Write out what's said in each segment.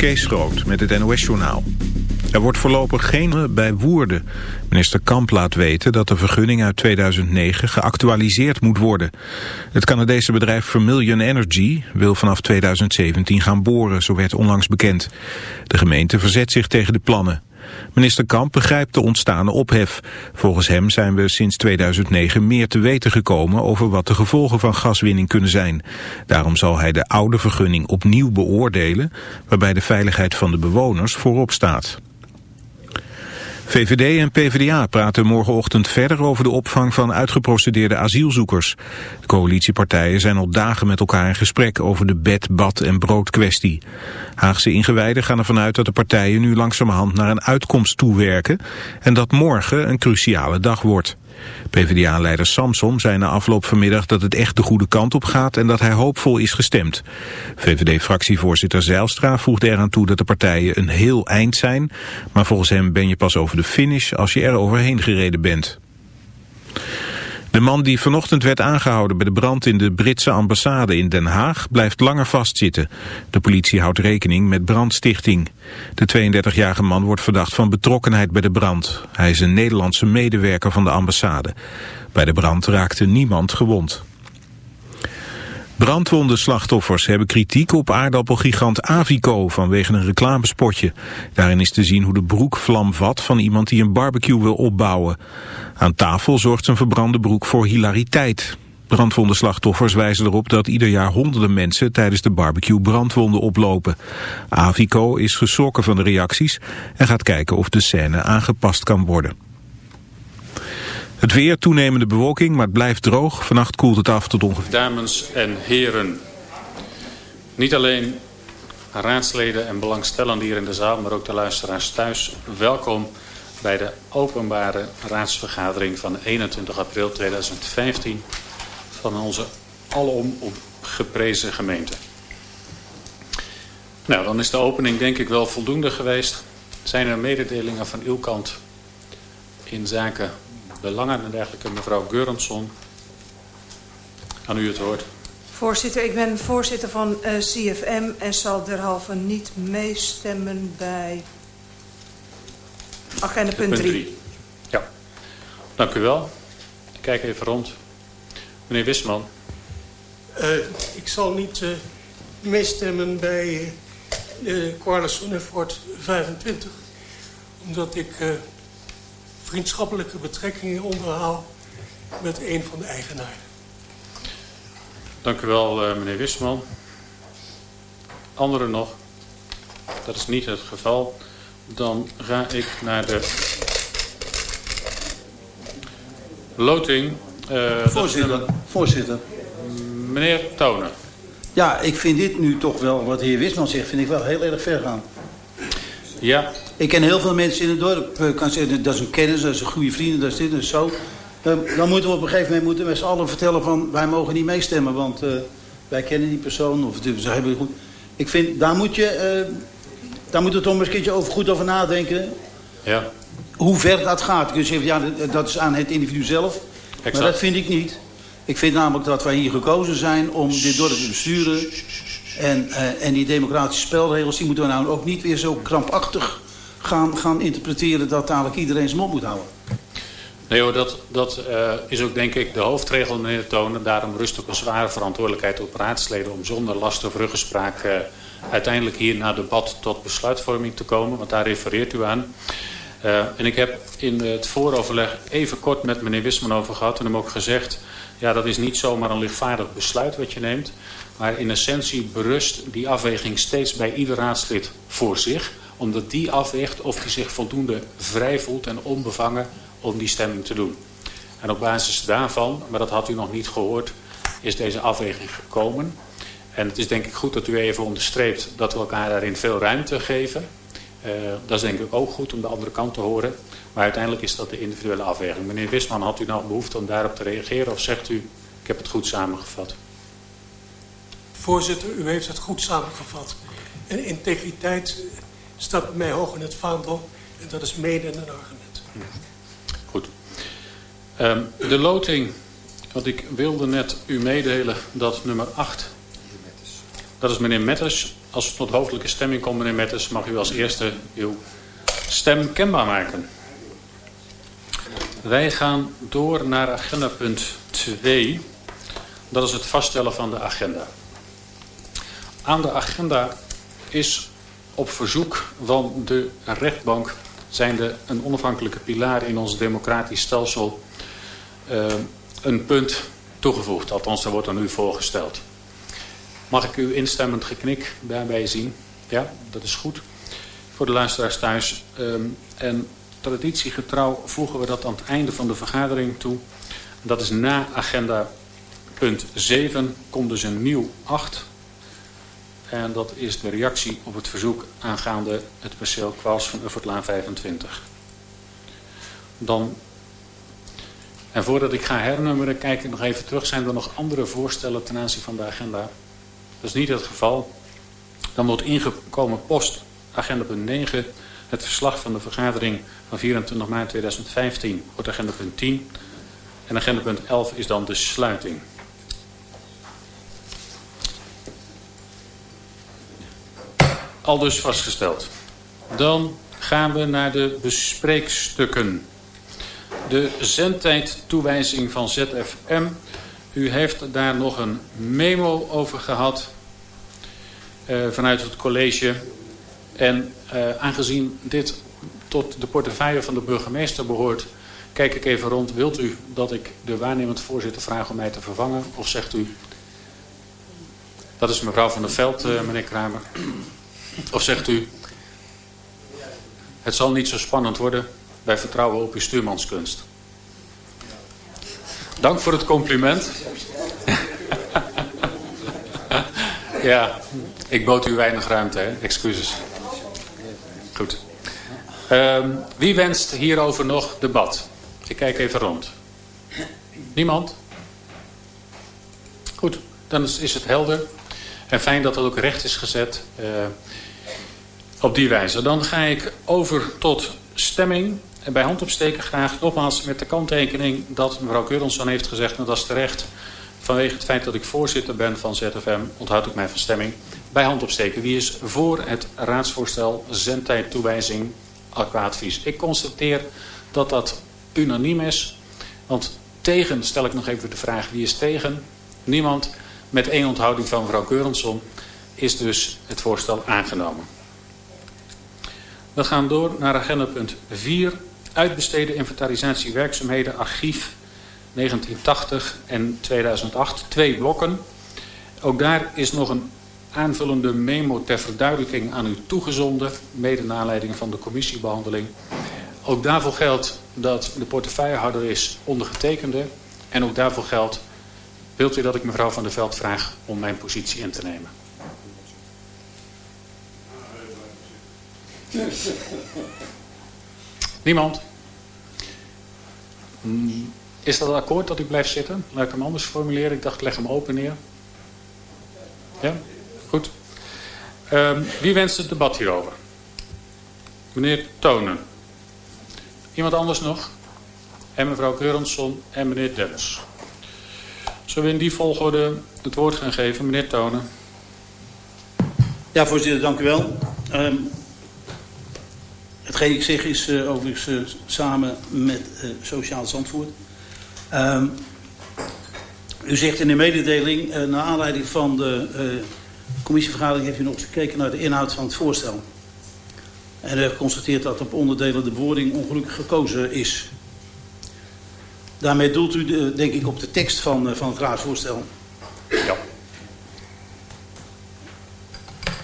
Kees Groot met het NOS-journaal. Er wordt voorlopig geen bij Woerden. Minister Kamp laat weten dat de vergunning uit 2009 geactualiseerd moet worden. Het Canadese bedrijf Vermilion Energy wil vanaf 2017 gaan boren, zo werd onlangs bekend. De gemeente verzet zich tegen de plannen. Minister Kamp begrijpt de ontstane ophef. Volgens hem zijn we sinds 2009 meer te weten gekomen over wat de gevolgen van gaswinning kunnen zijn. Daarom zal hij de oude vergunning opnieuw beoordelen, waarbij de veiligheid van de bewoners voorop staat. VVD en PvdA praten morgenochtend verder over de opvang van uitgeprocedeerde asielzoekers. De coalitiepartijen zijn al dagen met elkaar in gesprek over de bed, bad en brood kwestie. Haagse ingewijden gaan ervan uit dat de partijen nu langzamerhand naar een uitkomst toewerken en dat morgen een cruciale dag wordt. PvdA-leider Samson zei na afloop vanmiddag dat het echt de goede kant op gaat en dat hij hoopvol is gestemd. VVD-fractievoorzitter Zijlstra voegde eraan toe dat de partijen een heel eind zijn, maar volgens hem ben je pas over de finish als je er overheen gereden bent. De man die vanochtend werd aangehouden bij de brand in de Britse ambassade in Den Haag blijft langer vastzitten. De politie houdt rekening met brandstichting. De 32-jarige man wordt verdacht van betrokkenheid bij de brand. Hij is een Nederlandse medewerker van de ambassade. Bij de brand raakte niemand gewond. Brandwondenslachtoffers hebben kritiek op aardappelgigant Avico vanwege een reclamespotje. Daarin is te zien hoe de broek vlam vat van iemand die een barbecue wil opbouwen. Aan tafel zorgt zijn verbrande broek voor hilariteit. Brandwondenslachtoffers wijzen erop dat ieder jaar honderden mensen tijdens de barbecue brandwonden oplopen. Avico is geschrokken van de reacties en gaat kijken of de scène aangepast kan worden. Het weer, toenemende bewolking, maar het blijft droog. Vannacht koelt het af tot ongeveer... Dames en heren, niet alleen raadsleden en belangstellenden hier in de zaal... maar ook de luisteraars thuis, welkom bij de openbare raadsvergadering van 21 april 2015... van onze alom geprezen gemeente. Nou, dan is de opening denk ik wel voldoende geweest. Zijn er mededelingen van uw kant in zaken belangen en dergelijke. Mevrouw Geurensson, aan u het woord. Voorzitter, ik ben voorzitter van uh, eh, CFM en zal derhalve niet meestemmen bij agenda punt 3. Ja, dank u wel. Ik kijk even rond. Meneer Wisman. Uh, ik zal niet uh, meestemmen bij uh, Quarles 25. Omdat ik vriendschappelijke betrekkingen onderhoud met een van de eigenaren. Dank u wel, uh, meneer Wisman. Anderen nog? Dat is niet het geval. Dan ga ik naar de loting. Uh, voorzitter, voorzitter. Meneer Tonen. Ja, ik vind dit nu toch wel, wat de heer Wisman zegt, vind ik wel heel erg ver gaan. Ja, ik ken heel veel mensen in het dorp. Ik kan zeggen, dat is een kennis, dat is een goede vriend, dat is dit en zo. Dan moeten we op een gegeven moment moeten met z'n allen vertellen van... wij mogen niet meestemmen, want uh, wij kennen die persoon. Of ze hebben goed. Ik vind, daar moet je... Uh, daar moet je toch eens een keertje over, goed over nadenken. Ja. Hoe ver dat gaat. Je kunt zeggen, ja, dat is aan het individu zelf. Exact. Maar dat vind ik niet. Ik vind namelijk dat wij hier gekozen zijn om dit dorp te besturen. En, uh, en die democratische spelregels, die moeten we nou ook niet weer zo krampachtig gaan, gaan interpreteren dat dadelijk iedereen zijn mond moet houden. Nee hoor, dat, dat uh, is ook denk ik de hoofdregel meneer Tonen. Daarom rust ook een zware verantwoordelijkheid op raadsleden om zonder last of ruggespraak uh, uiteindelijk hier na debat tot besluitvorming te komen. Want daar refereert u aan. En ik heb in het vooroverleg even kort met meneer Wisman over gehad en hem ook gezegd... ja, dat is niet zomaar een lichtvaardig besluit wat je neemt... maar in essentie berust die afweging steeds bij ieder raadslid voor zich omdat die afweegt of hij zich voldoende vrij voelt en onbevangen om die stemming te doen. En op basis daarvan, maar dat had u nog niet gehoord, is deze afweging gekomen. En het is denk ik goed dat u even onderstreept dat we elkaar daarin veel ruimte geven. Uh, dat is denk ik ook goed om de andere kant te horen. Maar uiteindelijk is dat de individuele afweging. Meneer Wisman, had u nou behoefte om daarop te reageren of zegt u, ik heb het goed samengevat? Voorzitter, u heeft het goed samengevat. En integriteit staat mij hoog in het vaandel. En dat is mede een argument. Goed. Um, de loting, want ik wilde net u meedelen dat nummer 8... Dat is meneer Metters. als we tot hoofdelijke stemming komen, meneer Metters, mag u als eerste uw stem kenbaar maken. Wij gaan door naar agenda punt 2. Dat is het vaststellen van de agenda. Aan de agenda is op verzoek van de rechtbank... zijnde een onafhankelijke pilaar in ons democratisch stelsel... Uh, een punt toegevoegd. Althans, daar wordt aan u voorgesteld. Mag ik uw instemmend geknik daarbij zien? Ja, dat is goed. Voor de luisteraars thuis. Um, en traditiegetrouw voegen we dat aan het einde van de vergadering toe. Dat is na agenda punt 7 komt dus een nieuw 8. En dat is de reactie op het verzoek aangaande het perceel Kwals van Uffertlaan 25. Dan, en voordat ik ga hernummeren, kijk ik nog even terug. Zijn er nog andere voorstellen ten aanzien van de agenda? Dat is niet het geval. Dan wordt ingekomen post, agenda punt 9, het verslag van de vergadering van 24 maart 2015, wordt agenda punt 10. En agenda punt 11 is dan de sluiting. Al dus vastgesteld. Dan gaan we naar de bespreekstukken. De zendtijdtoewijzing van ZFM u heeft daar nog een memo over gehad uh, vanuit het college. En uh, aangezien dit tot de portefeuille van de burgemeester behoort... kijk ik even rond. Wilt u dat ik de waarnemend voorzitter vraag om mij te vervangen? Of zegt u... Dat is mevrouw van der Veld, uh, meneer Kramer. Of zegt u... Het zal niet zo spannend worden. Wij vertrouwen op uw stuurmanskunst. Dank voor het compliment. ja, ik bood u weinig ruimte, hè? excuses. Goed. Um, wie wenst hierover nog debat? Ik kijk even rond. Niemand? Goed, dan is het helder. En fijn dat dat ook recht is gezet uh, op die wijze. Dan ga ik over tot stemming. En bij hand opsteken graag nogmaals met de kanttekening dat mevrouw Keuronsson heeft gezegd, en dat is terecht, vanwege het feit dat ik voorzitter ben van ZFM, onthoud ik mij van stemming. Bij hand opsteken. Wie is voor het raadsvoorstel zendtijd toewijzing advies? Ik constateer dat dat unaniem is. Want tegen stel ik nog even de vraag wie is tegen? Niemand. Met één onthouding van mevrouw Keuronsson is dus het voorstel aangenomen. We gaan door naar agenda punt 4 uitbesteden inventarisatie werkzaamheden archief 1980 en 2008. Twee blokken. Ook daar is nog een aanvullende memo ter verduidelijking aan u toegezonden. Mede naar aanleiding van de commissiebehandeling. Ook daarvoor geldt dat de portefeuillehouder is ondergetekende. En ook daarvoor geldt, wilt u dat ik mevrouw Van der Veld vraag om mijn positie in te nemen. Niemand? Is dat akkoord dat u blijft zitten? Laat ik hem anders formuleren. Ik dacht, leg hem open neer. Ja? Goed. Um, wie wenst het debat hierover? Meneer Tonen. Iemand anders nog? En mevrouw Keurensson en meneer Dennis. Zullen we in die volgorde het woord gaan geven? Meneer Tonen. Ja, voorzitter, dank u wel. Um, Hetgeen ik zeg is uh, overigens uh, samen met uh, Sociaal Zandvoort. Um, u zegt in de mededeling, naar aanleiding van de commissievergadering... heeft u nog eens gekeken naar de inhoud van het voorstel. En u heeft geconstateerd dat op onderdelen de bewoording ongelukkig gekozen is. Daarmee doelt u de, denk ik op de tekst van, van het raadsvoorstel. Ja.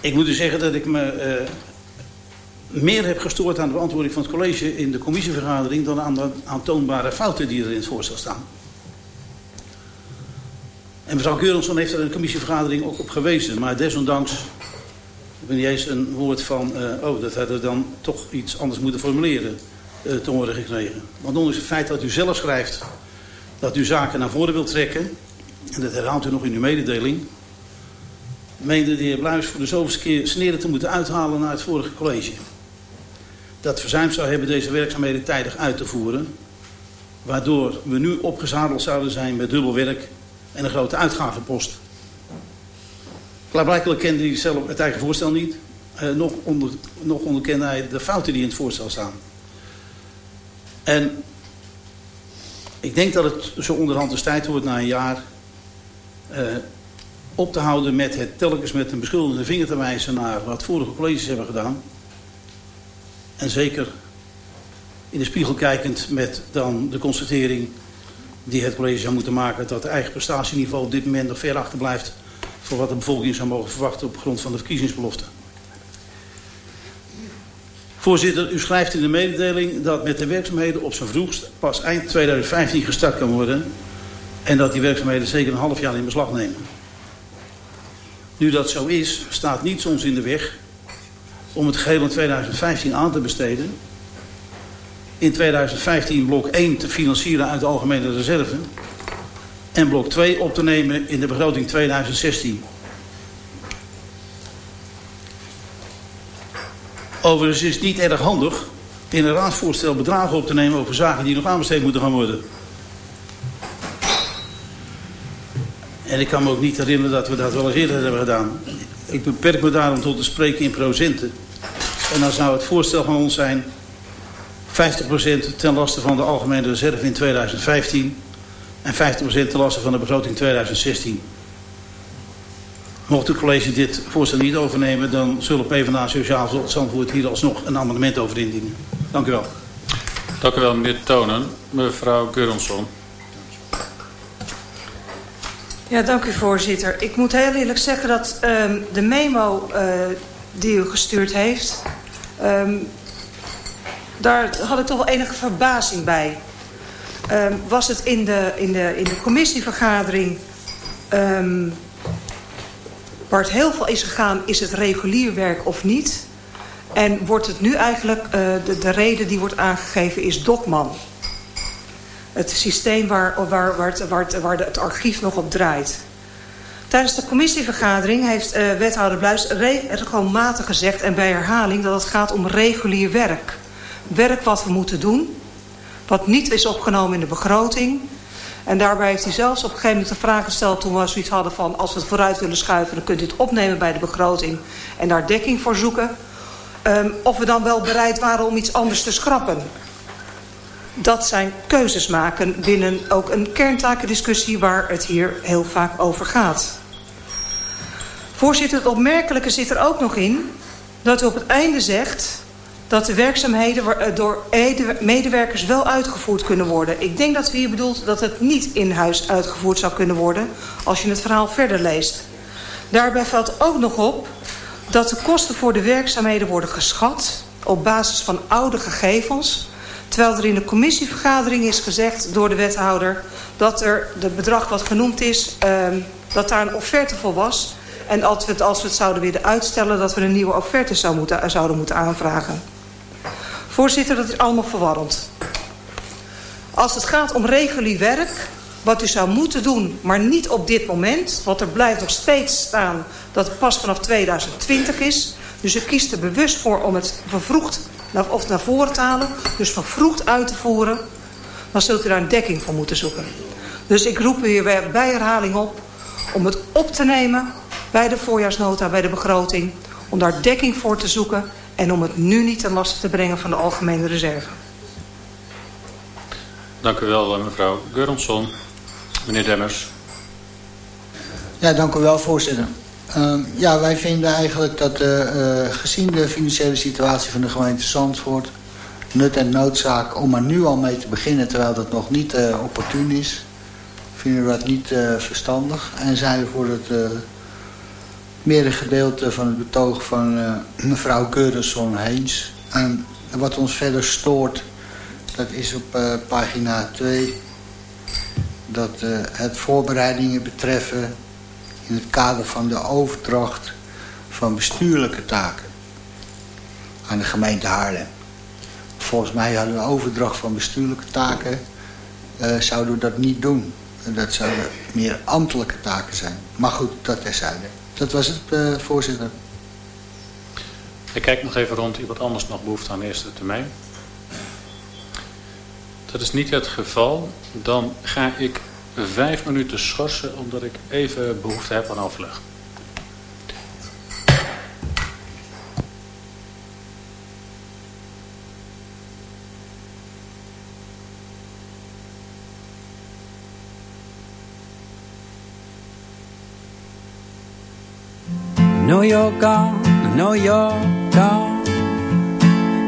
Ik moet u zeggen dat ik me meer heb gestoord aan de beantwoording van het college in de commissievergadering dan aan de aantoonbare fouten die er in het voorstel staan. En mevrouw Keurensson heeft er in de commissievergadering ook op gewezen. Maar desondanks ik niet eens een woord van... Uh, oh, dat hadden we dan toch iets anders moeten formuleren uh, te horen gekregen. Want ondanks het feit dat u zelf schrijft dat u zaken naar voren wilt trekken... en dat herhaalt u nog in uw mededeling... meende de heer Bluis voor de zoveelste keer sneren te moeten uithalen naar het vorige college dat verzuimd zou hebben deze werkzaamheden tijdig uit te voeren. Waardoor we nu opgezadeld zouden zijn met dubbel werk en een grote uitgavenpost. Klaarblijkelijk kende hij zelf het eigen voorstel niet. Uh, nog, onder, nog onderkende hij de fouten die in het voorstel staan. En ik denk dat het zo onderhand eens tijd wordt na een jaar... Uh, op te houden met het telkens met een beschuldigende vinger te wijzen... naar wat vorige colleges hebben gedaan. En zeker in de spiegel kijkend met dan de constatering die het college zou moeten maken... dat de eigen prestatieniveau op dit moment nog ver achterblijft... voor wat de bevolking zou mogen verwachten op grond van de verkiezingsbelofte. Voorzitter, u schrijft in de mededeling dat met de werkzaamheden op zijn vroegst pas eind 2015 gestart kan worden... en dat die werkzaamheden zeker een half jaar in beslag nemen. Nu dat zo is, staat niets ons in de weg om het geheel in 2015 aan te besteden in 2015 blok 1 te financieren uit de algemene reserve. En blok 2 op te nemen in de begroting 2016. Overigens is het niet erg handig in een raadsvoorstel bedragen op te nemen over zaken die nog aanbesteed moeten gaan worden. En ik kan me ook niet herinneren dat we dat wel eens eerder hebben gedaan. Ik beperk me daarom tot te spreken in procenten. En dan zou het voorstel van ons zijn 50% ten laste van de algemene reserve in 2015 en 50% ten laste van de begroting 2016. Mocht het college dit voorstel niet overnemen, dan zullen PvdA Sociaal Zandvoort hier alsnog een amendement over indienen. Dank u wel. Dank u wel, meneer Tonen. Mevrouw Guronsson. Ja, dank u voorzitter. Ik moet heel eerlijk zeggen dat um, de memo uh, die u gestuurd heeft... Um, daar had ik toch wel enige verbazing bij. Um, was het in de, in de, in de commissievergadering... Waar het heel veel is gegaan, is het regulier werk of niet? En wordt het nu eigenlijk, uh, de, de reden die wordt aangegeven is Dokman. Het systeem waar, waar, waar, het, waar, het, waar het archief nog op draait. Tijdens de commissievergadering heeft uh, wethouder Bluis regelmatig gezegd... en bij herhaling dat het gaat om regulier werk werk wat we moeten doen. Wat niet is opgenomen in de begroting. En daarbij heeft hij zelfs op een gegeven moment de vraag gesteld... toen we zoiets hadden van als we het vooruit willen schuiven... dan kunt u het opnemen bij de begroting en daar dekking voor zoeken. Um, of we dan wel bereid waren om iets anders te schrappen. Dat zijn keuzes maken binnen ook een kerntakendiscussie... waar het hier heel vaak over gaat. Voorzitter, het opmerkelijke zit er ook nog in... dat u op het einde zegt dat de werkzaamheden eh, door medewerkers wel uitgevoerd kunnen worden. Ik denk dat u hier bedoelt dat het niet in huis uitgevoerd zou kunnen worden... als je het verhaal verder leest. Daarbij valt ook nog op dat de kosten voor de werkzaamheden worden geschat... op basis van oude gegevens... terwijl er in de commissievergadering is gezegd door de wethouder... dat er het bedrag wat genoemd is, uh, dat daar een offerte voor was... en als we, het, als we het zouden willen uitstellen... dat we een nieuwe offerte moeten, zouden moeten aanvragen. Voorzitter, dat is allemaal verwarrend. Als het gaat om regulier werk, wat u zou moeten doen, maar niet op dit moment... want er blijft nog steeds staan dat het pas vanaf 2020 is... dus u kiest er bewust voor om het vervroegd of naar voren te halen... dus vervroegd uit te voeren... dan zult u daar een dekking voor moeten zoeken. Dus ik roep u hier bij herhaling op om het op te nemen... bij de voorjaarsnota, bij de begroting... om daar dekking voor te zoeken en om het nu niet ten laste te brengen van de algemene reserve. Dank u wel, mevrouw Geuronsson. Meneer Demmers. Ja, dank u wel, voorzitter. Uh, ja, wij vinden eigenlijk dat uh, gezien de financiële situatie van de gemeente Zandvoort... nut en noodzaak om er nu al mee te beginnen terwijl dat nog niet uh, opportun is... vinden we dat niet verstandig en zijn we voor het meerdere gedeelte van het betoog van mevrouw Geurenson Heens. En wat ons verder stoort, dat is op pagina 2... dat het voorbereidingen betreffen in het kader van de overdracht van bestuurlijke taken aan de gemeente Haarlem. Volgens mij hadden we overdracht van bestuurlijke taken, zouden we dat niet doen. Dat zouden meer ambtelijke taken zijn. Maar goed, dat terzijde. Dat was het, uh, voorzitter. Ik kijk nog even rond. Iemand anders nog behoefte aan eerste termijn? Dat is niet het geval. Dan ga ik vijf minuten schorsen omdat ik even behoefte heb aan overleg. I know you're gone, I know you're gone,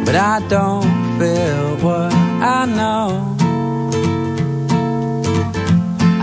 but I don't feel what I know.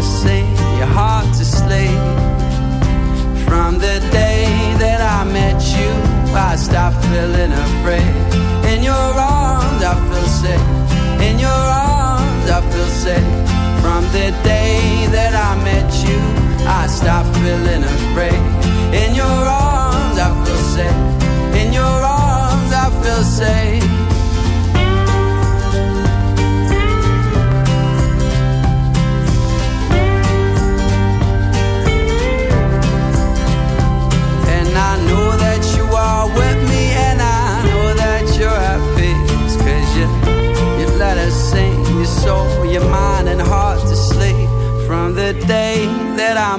Let us sing your heart to sleep. From the day that I met you, I stopped feeling afraid. In your arms, I feel safe. In your arms, I feel safe. From the day that I met you, I stopped feeling afraid.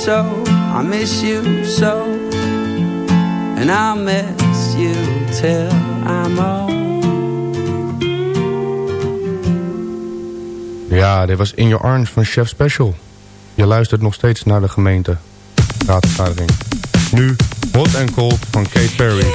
so, I miss you so. And I'll miss you till I'm old. Ja, dit was In Your Arms van Chef Special. Je luistert nog steeds naar de gemeente. Raadvergadering. Nu Hot and Cold van Kate Perry.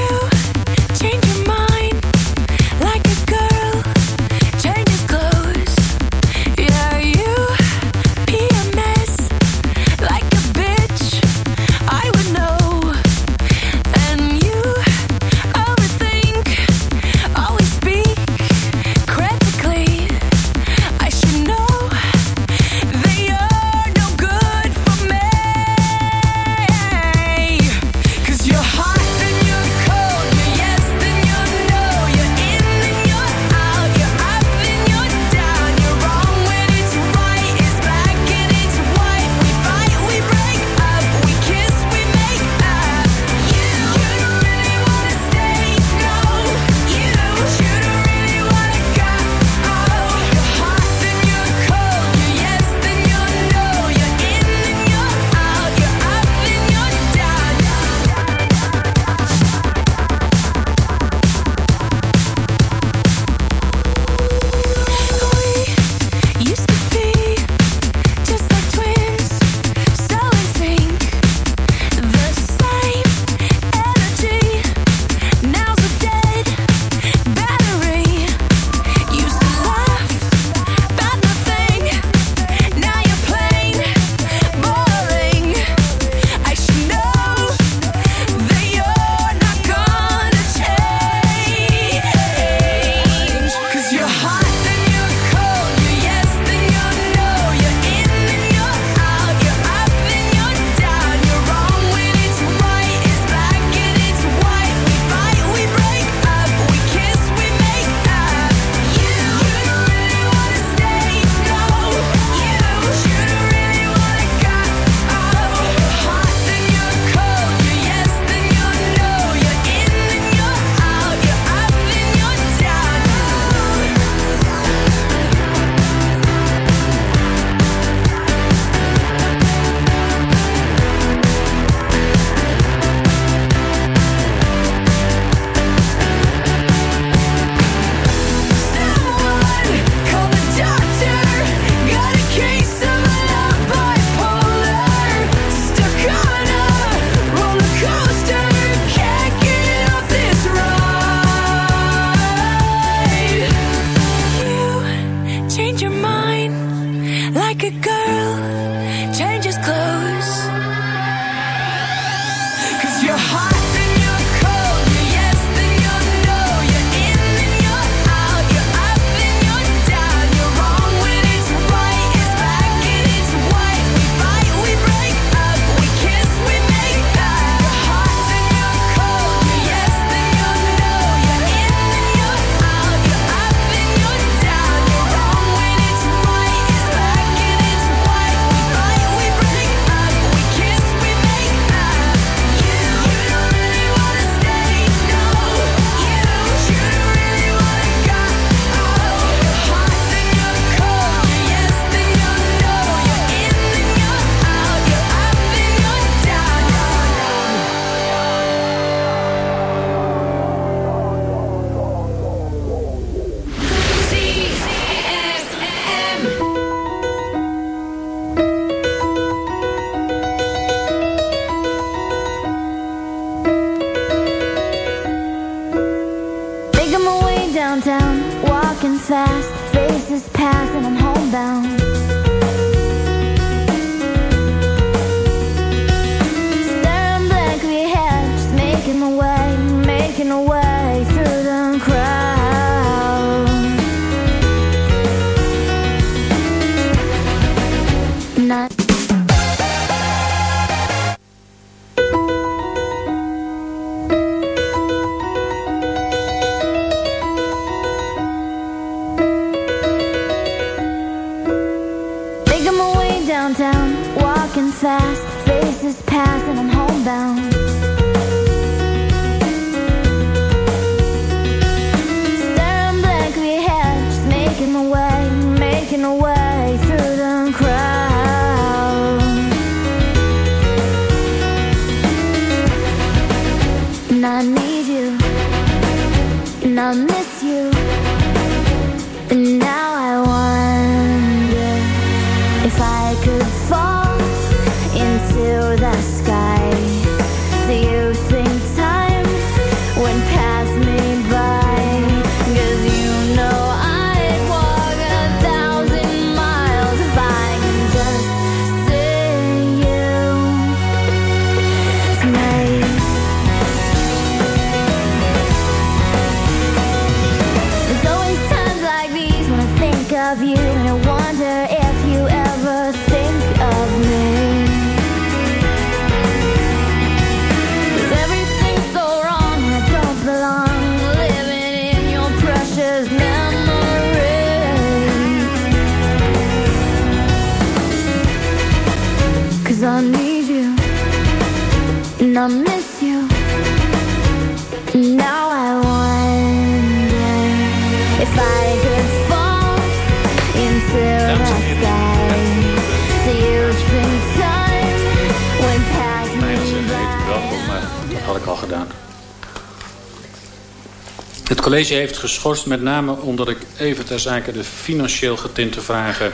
College heeft geschorst met name omdat ik even ter zake de financieel getinte vragen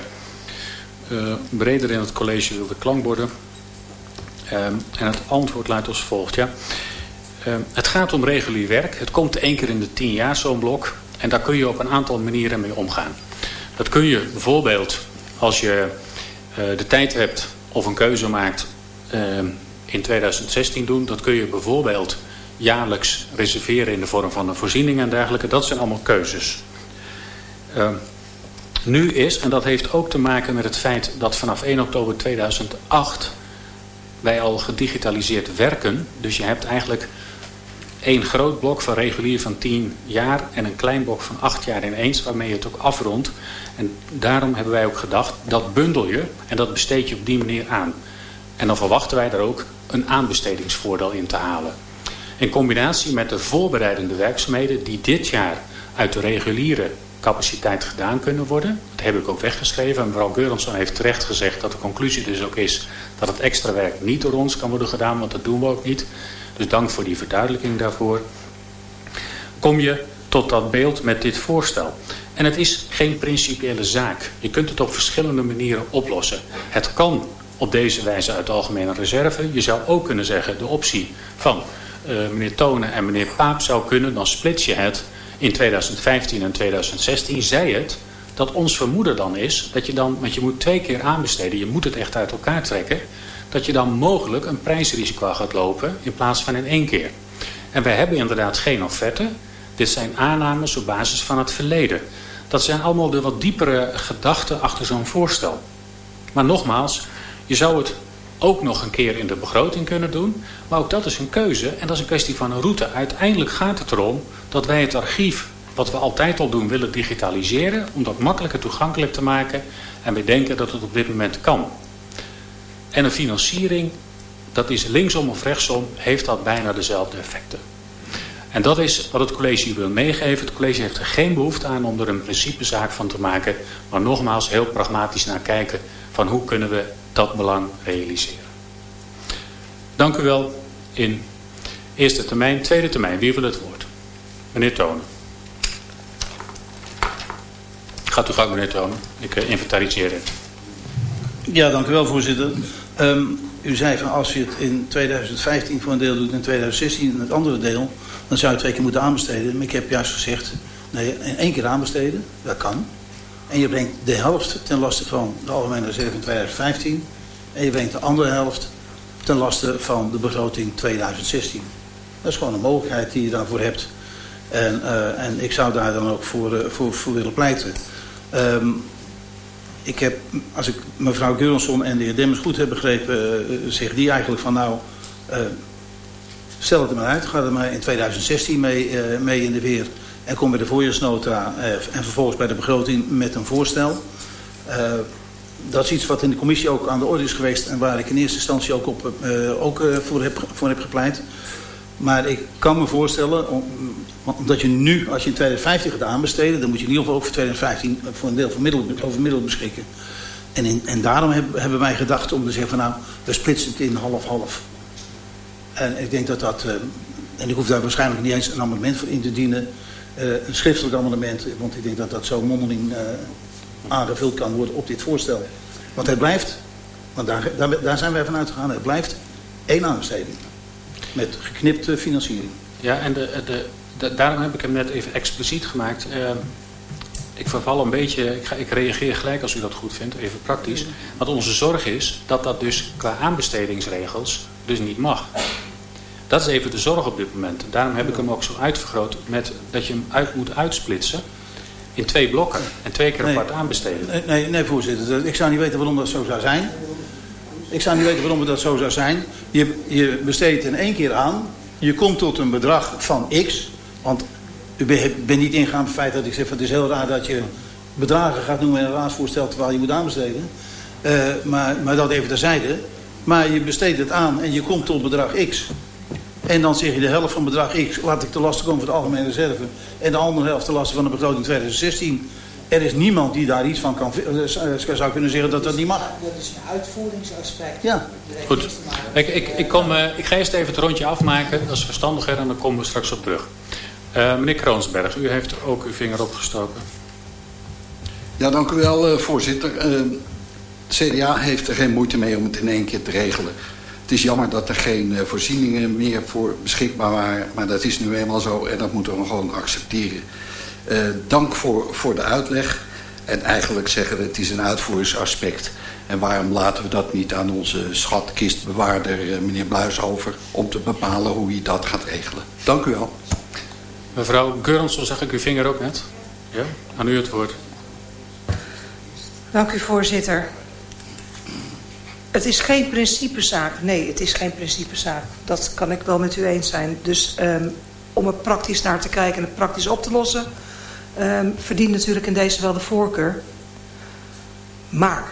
uh, breder in het college wilde klankborden. Uh, en het antwoord luidt als volgt. Ja. Uh, het gaat om regulier werk. Het komt één keer in de tien jaar zo'n blok. En daar kun je op een aantal manieren mee omgaan. Dat kun je bijvoorbeeld als je de tijd hebt of een keuze maakt in 2016 doen. Dat kun je bijvoorbeeld jaarlijks reserveren in de vorm van een voorziening en dergelijke. Dat zijn allemaal keuzes. Uh, nu is, en dat heeft ook te maken met het feit dat vanaf 1 oktober 2008 wij al gedigitaliseerd werken. Dus je hebt eigenlijk één groot blok van regulier van 10 jaar en een klein blok van 8 jaar ineens waarmee je het ook afrondt. En daarom hebben wij ook gedacht, dat bundel je en dat besteed je op die manier aan. En dan verwachten wij daar ook een aanbestedingsvoordeel in te halen. In combinatie met de voorbereidende werkzaamheden die dit jaar uit de reguliere capaciteit gedaan kunnen worden. Dat heb ik ook weggeschreven. En mevrouw Geurensson heeft terecht gezegd dat de conclusie dus ook is dat het extra werk niet door ons kan worden gedaan, want dat doen we ook niet. Dus dank voor die verduidelijking daarvoor. Kom je tot dat beeld met dit voorstel. En het is geen principiële zaak. Je kunt het op verschillende manieren oplossen. Het kan op deze wijze uit de algemene reserve. Je zou ook kunnen zeggen de optie van meneer Tonen en meneer Paap zou kunnen, dan splits je het in 2015 en 2016. Zij het dat ons vermoeden dan is dat je dan, want je moet twee keer aanbesteden, je moet het echt uit elkaar trekken, dat je dan mogelijk een prijsrisico gaat lopen in plaats van in één keer. En wij hebben inderdaad geen offerte. Dit zijn aannames op basis van het verleden. Dat zijn allemaal de wat diepere gedachten achter zo'n voorstel. Maar nogmaals, je zou het ook nog een keer in de begroting kunnen doen. Maar ook dat is een keuze en dat is een kwestie van een route. Uiteindelijk gaat het erom dat wij het archief, wat we altijd al doen, willen digitaliseren. Om dat makkelijker toegankelijk te maken. En we denken dat het op dit moment kan. En een financiering, dat is linksom of rechtsom, heeft dat bijna dezelfde effecten. En dat is wat het college wil meegeven. Het college heeft er geen behoefte aan om er een principezaak van te maken. Maar nogmaals heel pragmatisch naar kijken van hoe kunnen we dat belang realiseren. Dank u wel in eerste termijn. Tweede termijn, wie wil het woord? Meneer Tonen. Gaat u gang meneer Tonen. Ik uh, inventariseer het. Ja, dank u wel voorzitter. Um, u zei van als je het in 2015 voor een deel doet en in 2016 het andere deel, dan zou je twee keer moeten aanbesteden. Maar ik heb juist gezegd, nee, in één keer aanbesteden, dat kan. En je brengt de helft ten laste van de algemene reserve in 2015. En je brengt de andere helft ten laste van de begroting 2016. Dat is gewoon een mogelijkheid die je daarvoor hebt. En, uh, en ik zou daar dan ook voor, uh, voor, voor willen pleiten. Um, ik heb, als ik mevrouw Geuronsson en de heer Demmers goed heb begrepen, uh, die eigenlijk van nou, stel het er maar uit. Ga er maar in 2016 mee, mee in de weer. En kom bij de voorjaarsnota en vervolgens bij de begroting met een voorstel. dat is iets wat in de commissie ook aan de orde is geweest en waar ik in eerste instantie ook, op, ook voor, heb, voor heb gepleit. Maar ik kan me voorstellen, omdat je nu, als je in 2015 gaat aanbesteden... dan moet je in ieder geval ook voor 2015 voor een deel van middel, over middelen beschikken. En, en daarom heb, hebben wij gedacht om te zeggen van nou, we splitsen het in half-half. En ik denk dat dat, en ik hoef daar waarschijnlijk niet eens een amendement voor in te dienen... Uh, een schriftelijk amendement, want ik denk dat dat zo mondeling uh, aangevuld kan worden op dit voorstel. Want het blijft, want daar, daar, daar zijn wij vanuit gegaan, het blijft één aanbesteding. Met geknipte financiering. Ja, en de, de, daarom heb ik hem net even expliciet gemaakt. Uh, ik verval een beetje, ik, ga, ik, reageer gelijk als u dat goed vindt, even praktisch. Want onze zorg is dat dat dus qua aanbestedingsregels dus niet mag. Dat is even de zorg op dit moment. Daarom heb ik hem ook zo uitvergroot met dat je hem uit moet uitsplitsen in twee blokken en twee keer apart aanbesteden. Nee, nee, nee, voorzitter. Ik zou niet weten waarom dat zo zou zijn. Ik zou niet weten waarom dat zo zou zijn. Je, je besteedt in één keer aan. Je komt tot een bedrag van x. Want u bent niet ingegaan op het feit dat ik zeg... Van, het is heel raar dat je bedragen gaat noemen in een raadsvoorstel... terwijl je moet aanbesteden. Uh, maar, maar dat even terzijde. Maar je besteedt het aan en je komt tot bedrag x. En dan zeg je de helft van bedrag x... laat ik te lasten komen voor de algemene reserve. En de andere helft te lasten van de begroting 2016... Er is niemand die daar iets van kan, uh, zou kunnen zeggen dat dat niet mag. Dat is een uitvoeringsaspect. Ja. Goed. Ik, ik, ik, kom, uh, ik ga eerst even het rondje afmaken. Dat is verstandiger en dan komen we straks op terug. Uh, meneer Kroonsberg, u heeft ook uw vinger opgestoken. Ja, dank u wel, voorzitter. CDA heeft er geen moeite mee om het in één keer te regelen. Het is jammer dat er geen voorzieningen meer voor beschikbaar waren. Maar dat is nu eenmaal zo en dat moeten we gewoon accepteren. Uh, dank voor, voor de uitleg. En eigenlijk zeggen we het is een uitvoeringsaspect. En waarom laten we dat niet aan onze schatkistbewaarder, uh, meneer Bluis, over... om te bepalen hoe hij dat gaat regelen. Dank u wel. Mevrouw Geurens, zo zag ik uw vinger ook net. Ja, aan u het woord. Dank u, voorzitter. Het is geen principezaak. Nee, het is geen principezaak. Dat kan ik wel met u eens zijn. Dus um, om er praktisch naar te kijken en het praktisch op te lossen um, verdient natuurlijk in deze wel de voorkeur. Maar,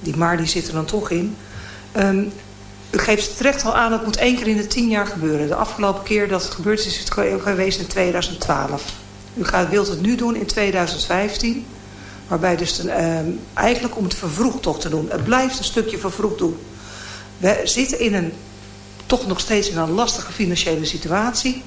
die maar die zit er dan toch in. Um, u geeft terecht al aan, dat moet één keer in de tien jaar gebeuren. De afgelopen keer dat het gebeurd is, is het geweest in 2012. U gaat, wilt het nu doen in 2015. Waarbij dus um, eigenlijk om het vervroegd toch te doen. Het blijft een stukje vervroegd doen. We zitten in een, toch nog steeds in een lastige financiële situatie.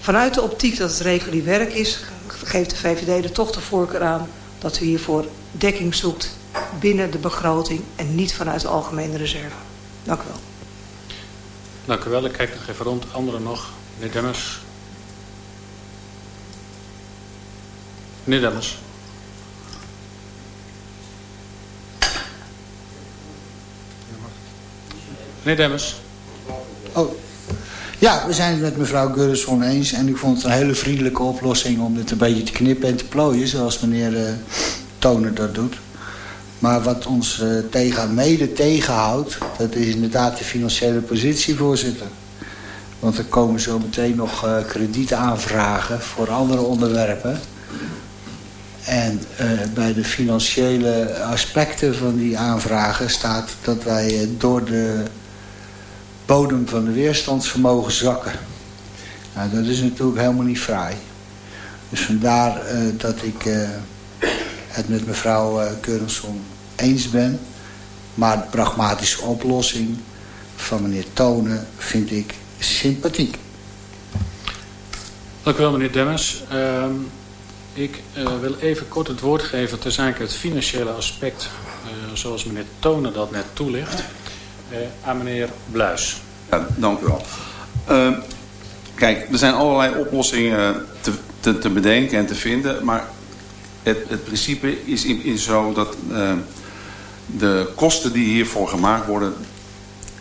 Vanuit de optiek dat het regulier werk is, geeft de VVD er toch de voorkeur aan dat u hiervoor dekking zoekt binnen de begroting en niet vanuit de algemene reserve. Dank u wel. Dank u wel. Ik kijk nog even rond. Anderen nog. Meneer Demmers. Meneer Demmers. Meneer Demmers. Oh. Ja, we zijn het met mevrouw Gurrison eens. En ik vond het een hele vriendelijke oplossing om dit een beetje te knippen en te plooien. Zoals meneer uh, Toner dat doet. Maar wat ons uh, tegen, mede tegenhoudt, dat is inderdaad de financiële positie, voorzitter. Want er komen zo meteen nog uh, kredietaanvragen voor andere onderwerpen. En bij de financiële aspecten van die aanvragen staat dat wij door de bodem van de weerstandsvermogen zakken. Nou, dat is natuurlijk helemaal niet fraai. Dus vandaar uh, dat ik uh, het met mevrouw uh, Keurenson eens ben. Maar de pragmatische oplossing van meneer Tonen vind ik sympathiek. Dank u wel, meneer Demmers. Uh, ik wil even kort het woord geven ter zake het financiële aspect, zoals meneer Tonen dat net toelicht. Uh, aan meneer Bluis. Ja, dank u wel. Uh, kijk, er zijn allerlei oplossingen te, te, bedenken en te vinden. Maar het, het principe is in, in zo dat uh, de kosten die hiervoor gemaakt worden...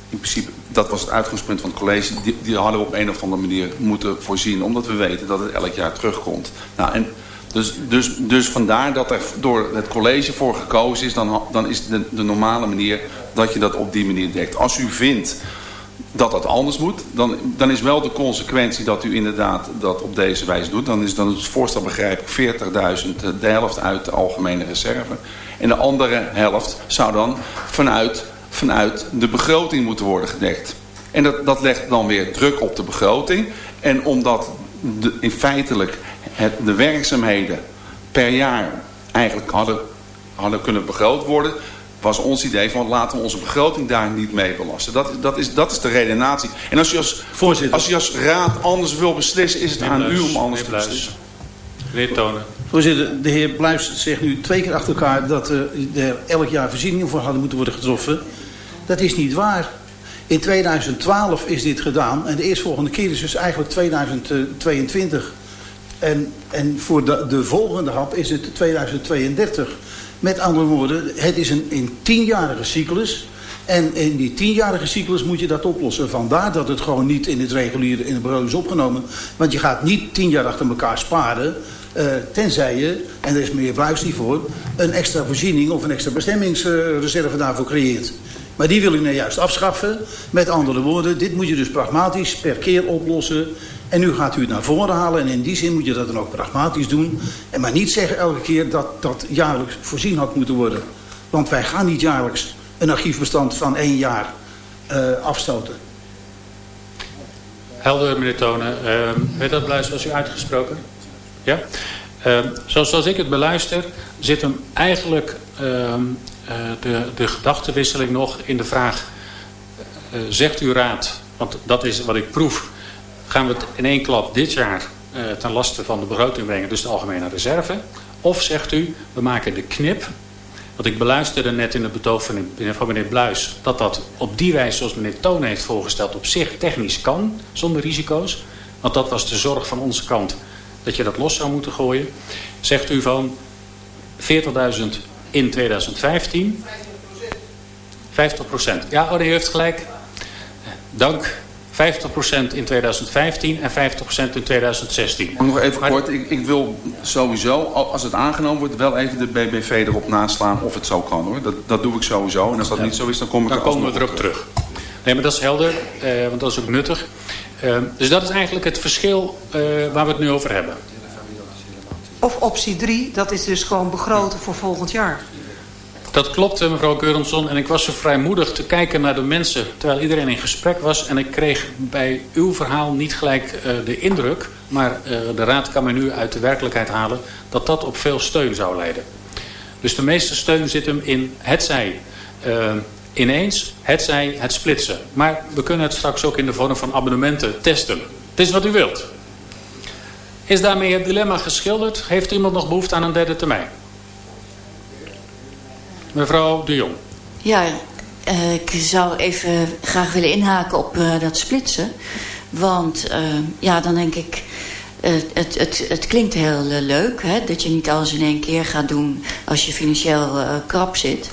in principe, dat was het uitgangspunt van het college... die, die hadden we op een of andere manier moeten voorzien. Omdat we weten dat het elk jaar terugkomt. Nou, en dus, dus, dus vandaar dat er door het college voor gekozen is... dan, dan is de, de normale manier dat je dat op die manier dekt. Als u vindt dat dat anders moet, dan, dan is wel de consequentie dat u inderdaad dat op deze wijze doet. Dan is dan het voorstel begrijp ik 40.000, de helft uit de algemene reserve. En de andere helft zou dan vanuit, vanuit de begroting moeten worden gedekt. En dat, dat legt dan weer druk op de begroting. En omdat in feitelijk het, de werkzaamheden per jaar eigenlijk hadden, hadden kunnen begroot worden was ons idee van laten we onze begroting daar niet mee belasten. Dat, dat, is, dat is de redenatie. En als u als, Voorzitter. als, u als raad anders wil beslissen, is het aan u om anders te beslissen. Meneer Tonen. Voorzitter, de heer Bluis zegt nu twee keer achter elkaar dat er elk jaar voorzieningen voor hadden moeten worden getroffen. Dat is niet waar. In 2012 is dit gedaan en de eerstvolgende keer is dus eigenlijk 2022. En, en voor de, de volgende hap is het 2032. Met andere woorden, het is een, een tienjarige cyclus. En in die tienjarige cyclus moet je dat oplossen. Vandaar dat het gewoon niet in het reguliere in het bureau is opgenomen. Want je gaat niet tien jaar achter elkaar sparen. Uh, tenzij je, en daar is meer niet voor... een extra voorziening of een extra bestemmingsreserve daarvoor creëert. Maar die wil ik nou juist afschaffen. Met andere woorden, dit moet je dus pragmatisch per keer oplossen. En nu gaat u het naar voren halen. En in die zin moet je dat dan ook pragmatisch doen. En maar niet zeggen elke keer dat dat jaarlijks voorzien had moeten worden. Want wij gaan niet jaarlijks een archiefbestand van één jaar uh, afstoten. Helder, meneer Tonen. Uh, dat beluister was u uitgesproken? Ja? Zoals, zoals ik het beluister, zit hem eigenlijk ehm, eh, de, de gedachtenwisseling nog in de vraag... Eh, zegt u raad, want dat is wat ik proef gaan we het in één klap dit jaar uh, ten laste van de begroting brengen, dus de algemene reserve? Of zegt u, we maken de knip, wat ik beluisterde net in het betoog van, van meneer Bluis, dat dat op die wijze zoals meneer Toon heeft voorgesteld op zich technisch kan, zonder risico's. Want dat was de zorg van onze kant, dat je dat los zou moeten gooien. Zegt u van 40.000 in 2015. 50 procent. Ja, oh, u heeft gelijk. Dank. 50% in 2015 en 50% in 2016. Nog even kort, ik, ik, wil sowieso, als het aangenomen wordt, wel even de BBV erop naslaan of het zo kan hoor. Dat, dat doe ik sowieso. En als dat niet zo is, dan kom ik dan komen we erop terug. Nee, maar dat is helder, eh, want dat is ook nuttig. Uh, dus dat is eigenlijk het verschil uh, waar we het nu over hebben. Of optie 3, dat is dus gewoon begroten voor volgend jaar. Dat klopt, eh, mevrouw Keurensson. En ik was zo vrijmoedig te kijken naar de mensen... terwijl iedereen in gesprek was. En ik kreeg bij uw verhaal niet gelijk uh, de indruk... maar uh, de raad kan mij nu uit de werkelijkheid halen... dat dat op veel steun zou leiden. Dus de meeste steun zit hem in het zij uh, ineens, het zij het splitsen. Maar we kunnen het straks ook in de vorm van abonnementen testen. Het is wat u wilt. Is daarmee het dilemma geschilderd? Heeft iemand nog behoefte aan een derde termijn? Mevrouw de Jong. Ja, uh, ik zou even graag willen inhaken op uh, dat splitsen. Want uh, ja, dan denk ik... het, het, het klinkt heel leuk, hè, dat je niet alles in één keer gaat doen als je financieel krap zit.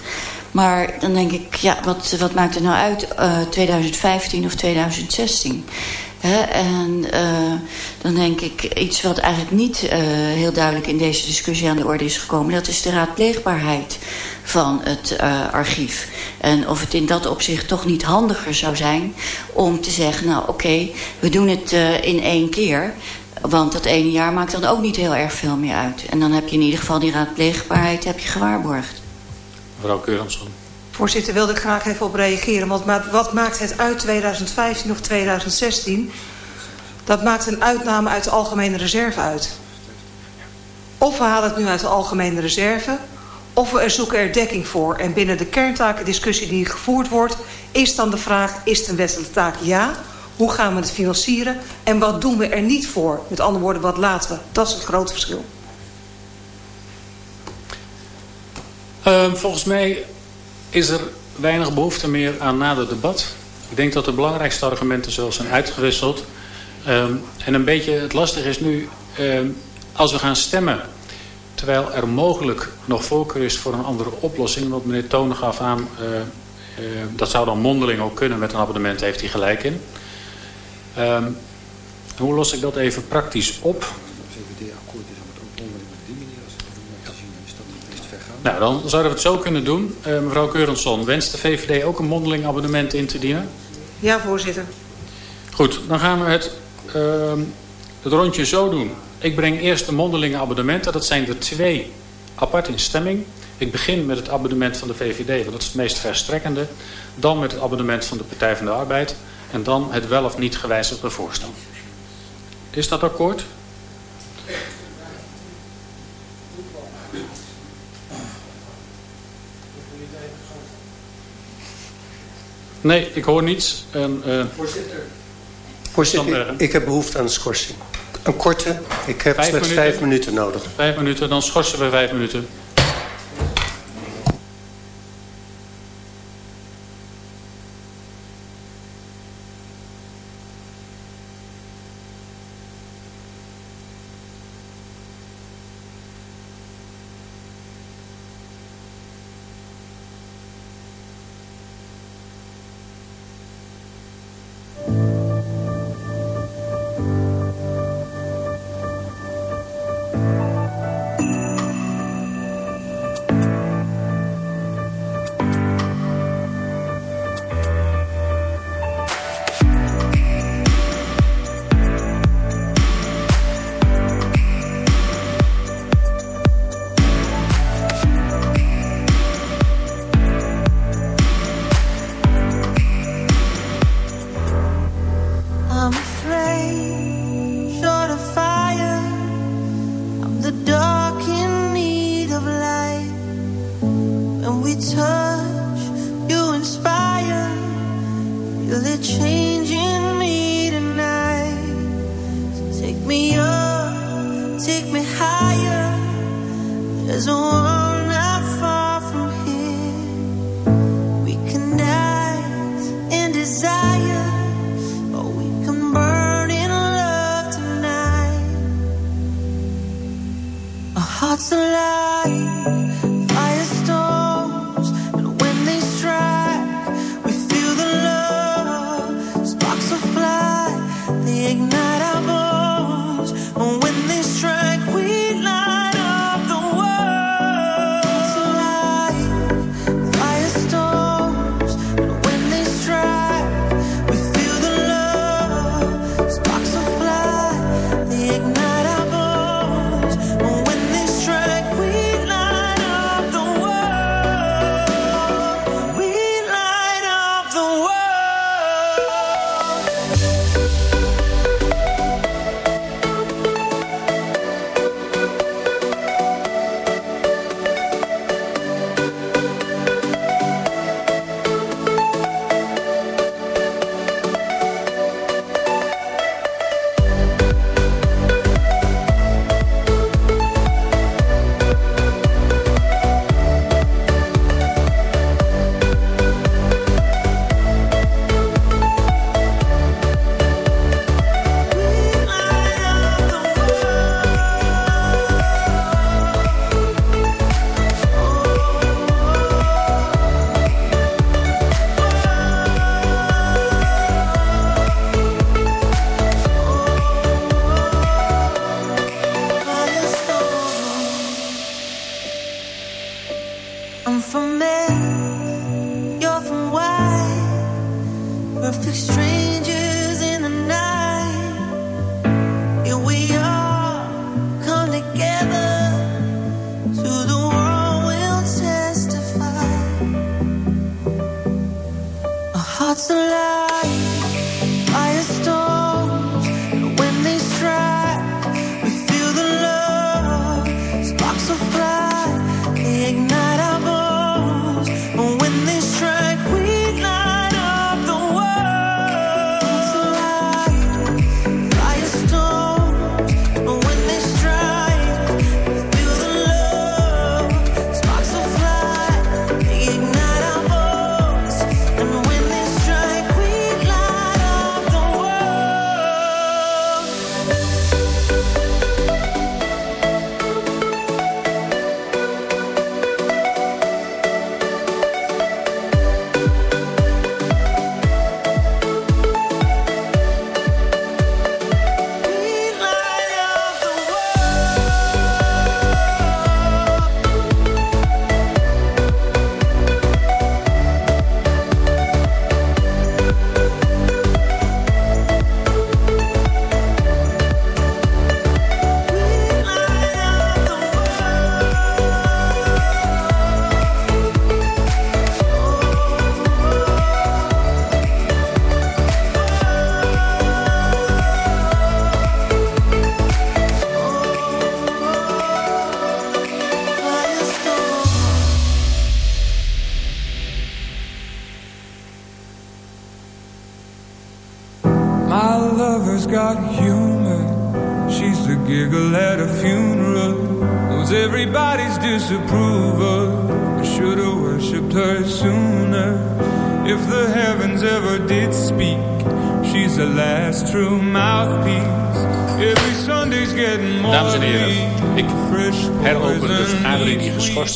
Maar dan denk ik, ja, wat, wat maakt het nou uit, 2015 of 2016? En uh, dan denk ik iets wat eigenlijk niet uh, heel duidelijk in deze discussie aan de orde is gekomen. Dat is de raadpleegbaarheid van het uh, archief. En of het in dat opzicht toch niet handiger zou zijn om te zeggen... nou oké, we doen het in één keer... Want dat ene jaar maakt dan ook niet heel erg veel meer uit. En dan heb je in ieder geval die raadpleegbaarheid heb je gewaarborgd. Mevrouw Keuransson. Voorzitter, wilde ik graag even op reageren. Want wat maakt het uit 2015 of 2016? Dat maakt een uitname uit de algemene reserve uit. Of we halen het nu uit de algemene reserve... of we zoeken er dekking voor. En binnen de kerntakendiscussie die gevoerd wordt... is dan de vraag, is het een wettelijke taak? Ja. Hoe gaan we het financieren? En wat doen we er niet voor? Met andere woorden, wat laten we? Dat is het grote verschil. Um, volgens mij is er weinig behoefte meer aan nader debat. Ik denk dat de belangrijkste argumenten zo zijn uitgewisseld. Um, en een beetje het lastige is nu, um, als we gaan stemmen... terwijl er mogelijk nog voorkeur is voor een andere oplossing... want meneer Tonen gaf aan, uh, uh, dat zou dan mondeling ook kunnen met een abonnement, heeft hij gelijk in. Um, hoe los ik dat even praktisch op? Nou, dan zouden we het zo kunnen doen. Uh, mevrouw Keurensson, wenst de VVD ook een mondeling abonnement in te dienen? Ja, voorzitter. Goed, dan gaan we het, uh, het rondje zo doen. Ik breng eerst de mondelinge abonnementen. Dat zijn er twee apart in stemming. Ik begin met het abonnement van de VVD, want dat is het meest verstrekkende. Dan met het abonnement van de Partij van de Arbeid. En dan het wel of niet gewijzigde voorstel. Is dat akkoord? Nee, ik hoor niets. En, uh, Voorzitter, Voorzitter ik heb behoefte aan een schorsing. Een korte. Ik heb vijf slechts minuten. vijf minuten nodig. Vijf minuten, dan schorsen we vijf minuten.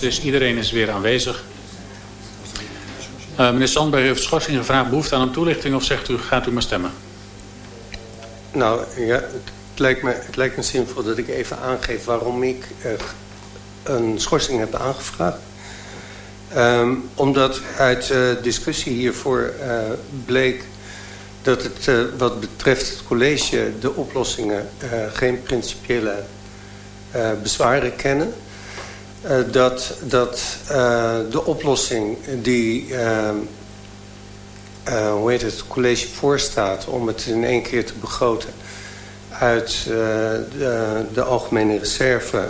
Dus iedereen is weer aanwezig. Uh, meneer Sandberg heeft schorsing gevraagd. Behoefte aan een toelichting of zegt u, gaat u maar stemmen? Nou, ja, het, lijkt me, het lijkt me zinvol dat ik even aangeef waarom ik uh, een schorsing heb aangevraagd. Um, omdat uit uh, discussie hiervoor bleek dat het wat betreft het college de oplossingen geen principiële bezwaren kennen. Uh, dat, dat uh, de oplossing die uh, hoe heet het, college voorstaat om het in één keer te begroten uit de, de, algemene reserve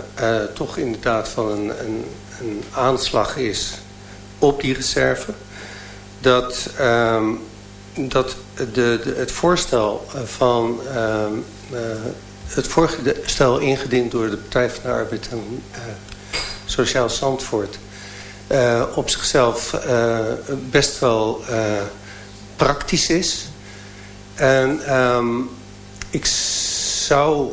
toch inderdaad van een, een, een, aanslag is op die reserve. Dat, um, dat de, de, het voorstel van um, het voorstel ingediend door de Partij van de Arbeid en Sociaal Zandvoort... Uh, op zichzelf uh, best wel uh, praktisch is. En um, ik zou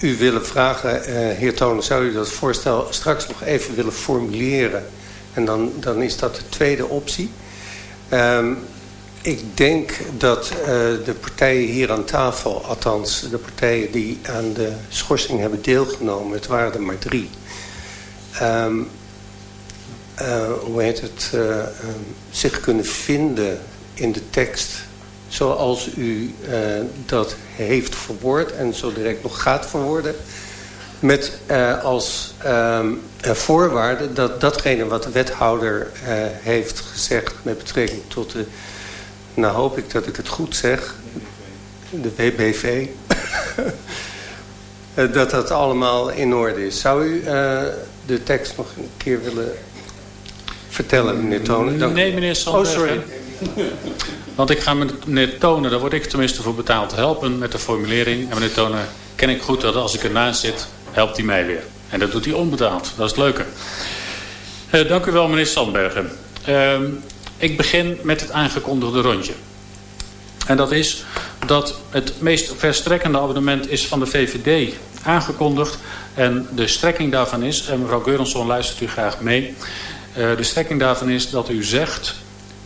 u willen vragen, heer Tonen... zou u dat voorstel straks nog even willen formuleren? En dan, dan is dat de tweede optie. Um, ik denk dat de partijen hier aan tafel... althans de partijen die aan de schorsing hebben deelgenomen... het waren er maar drie... Um, hoe heet het, uh, uh, zich kunnen vinden in de tekst zoals u uh, dat heeft verwoord en zo direct nog gaat verwoorden. Met als um, voorwaarde dat datgene wat de wethouder heeft gezegd met betrekking tot de, nou hoop ik dat ik het goed zeg, de WBV, dat dat allemaal in orde is. Zou u de tekst nog een keer willen vertellen, meneer Tonen? Dank nee, meneer Sandberg. Oh, sorry. Want ik ga meneer Tonen, daar word ik tenminste voor betaald, helpen met de formulering. En meneer Tonen ken ik goed dat als ik ernaast zit, helpt hij mij weer. En dat doet hij onbetaald. Dat is het leuke. Uh, dank u wel, meneer Sandbergen. Uh, ik begin met het aangekondigde rondje. En dat is dat het meest verstrekkende abonnement is van de VVD aangekondigd. En de strekking daarvan is, en mevrouw Geurensson luistert u graag mee. Uh, de strekking daarvan is dat u zegt,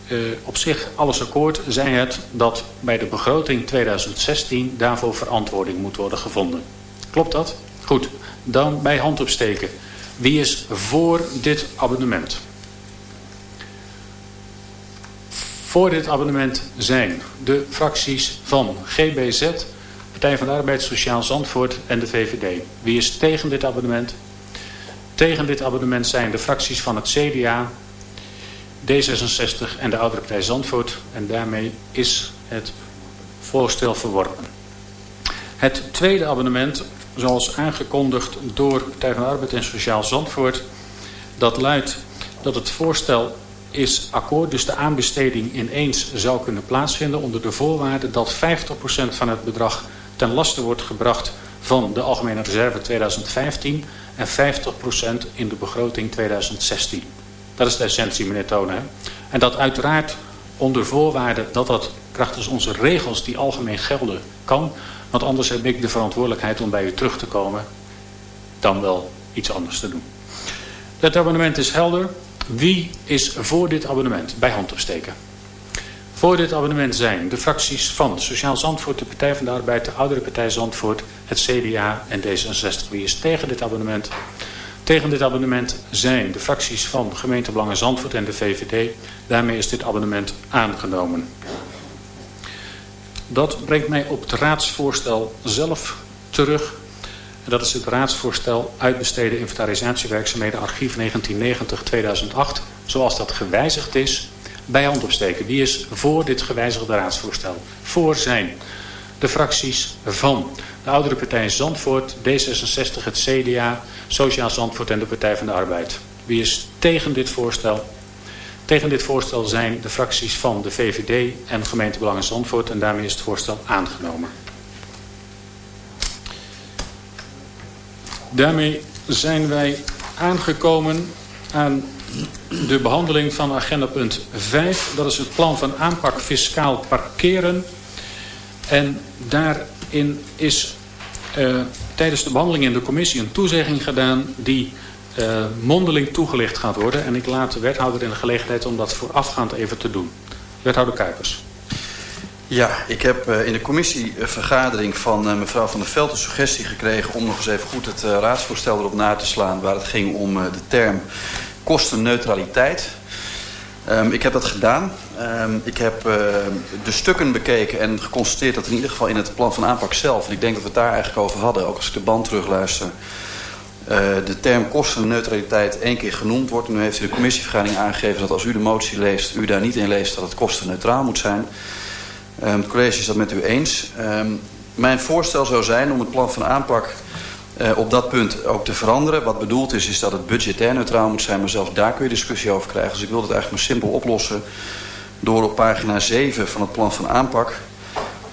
uh, op zich alles akkoord, zij het dat bij de begroting 2016 daarvoor verantwoording moet worden gevonden. Klopt dat? Goed, dan bij hand opsteken. Wie is voor dit abonnement? Voor dit abonnement zijn de fracties van GBZ, Partij van de Arbeid, Sociaal Zandvoort en de VVD. Wie is tegen dit abonnement? Tegen dit abonnement zijn de fracties van het CDA, D66 en de Oudere Partij Zandvoort. En daarmee is het voorstel verworpen. Het tweede abonnement, zoals aangekondigd door Partij van de Arbeid en Sociaal Zandvoort... dat luidt dat het voorstel is akkoord, dus de aanbesteding ineens zou kunnen plaatsvinden... onder de voorwaarde dat 50% van het bedrag ten laste wordt gebracht van de Algemene Reserve 2015... en 50% in de begroting 2016. Dat is de essentie, meneer Tonen. En dat uiteraard onder voorwaarde dat dat krachtens onze regels die algemeen gelden kan. Want anders heb ik de verantwoordelijkheid om bij u terug te komen. Dan wel iets anders te doen. Het abonnement is helder. Wie is voor dit abonnement? Bij hand opsteken. Voor dit abonnement zijn de fracties van Sociaal Zandvoort, de Partij van de Arbeid, de Oudere Partij Zandvoort, het CDA en D66. Wie is tegen dit abonnement? Tegen dit abonnement zijn de fracties van Gemeentebelangen Zandvoort en de VVD. Daarmee is dit abonnement aangenomen. Dat brengt mij op het raadsvoorstel zelf terug. Dat is het raadsvoorstel uitbesteden inventarisatiewerkzaamheden archief 1990-2008. Zoals dat gewijzigd is bij hand opsteken. Wie is voor dit gewijzigde raadsvoorstel? Voor zijn de fracties van de oudere partij Zandvoort, D66, het CDA, Sociaal Zandvoort en de Partij van de Arbeid. Wie is tegen dit voorstel? Tegen dit voorstel zijn de fracties van de VVD en gemeentebelangen Zandvoort en daarmee is het voorstel aangenomen. Daarmee zijn wij aangekomen aan de behandeling van agenda punt 5. Dat is het plan van aanpak fiscaal parkeren. En daarin is uh, tijdens de behandeling in de commissie een toezegging gedaan die uh, mondeling toegelicht gaat worden. En ik laat de wethouder in de gelegenheid om dat voorafgaand even te doen. Wethouder Kuipers. Ja, ik heb uh, in de commissievergadering van mevrouw Van der Veld een suggestie gekregen... om nog eens even goed het raadsvoorstel erop na te slaan... waar het ging om de term kostenneutraliteit. Um, ik heb dat gedaan. Um, ik heb uh, de stukken bekeken en geconstateerd dat in ieder geval in het plan van aanpak zelf... en ik denk dat we het daar eigenlijk over hadden, ook als ik de band terugluister... Uh, de term kostenneutraliteit één keer genoemd wordt. Nu heeft u de commissievergadering aangegeven dat als u de motie leest... u daar niet in leest dat het kostenneutraal moet zijn. Het college is dat met u eens. mijn voorstel zou zijn om het plan van aanpak uh, op dat punt ook te veranderen. Wat bedoeld is, is dat het budgetair neutraal moet zijn. Maar zelfs daar kun je discussie over krijgen. Dus ik wil het eigenlijk maar simpel oplossen. Door op pagina 7 van het plan van aanpak.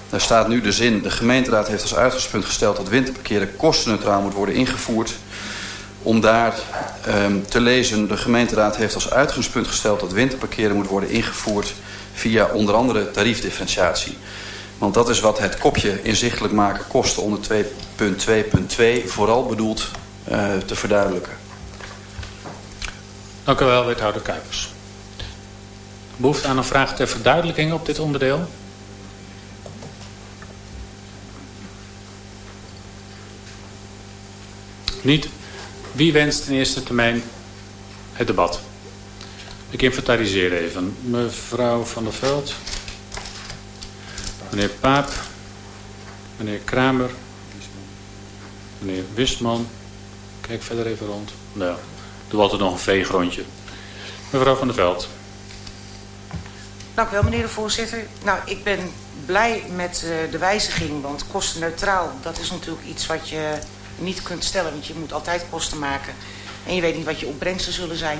Daar staat nu de zin. De gemeenteraad heeft als uitgangspunt gesteld dat winterparkeren kostenneutraal moet worden ingevoerd. Om daar um, te lezen, de gemeenteraad heeft als uitgangspunt gesteld dat winterparkeren moet worden ingevoerd via onder andere tariefdifferentiatie. Want dat is wat het kopje inzichtelijk maken kosten onder 2.2.2 vooral bedoeld uh, te verduidelijken. Dank u wel, wethouder Kuipers. Behoefte aan een vraag ter verduidelijking op dit onderdeel? Niet. Wie wenst in eerste termijn het debat? Ik inventariseer even. Mevrouw van der Veld meneer Paap, meneer Kramer, meneer Wisman. Kijk verder even rond. Nou, doe altijd nog een veegrondje. Mevrouw van der Veld. Dank u wel, meneer de voorzitter. Nou, ik ben blij met uh, de wijziging, want kostenneutraal, dat is natuurlijk iets wat je niet kunt stellen, want je moet altijd kosten maken. En je weet niet wat je opbrengsten zullen zijn.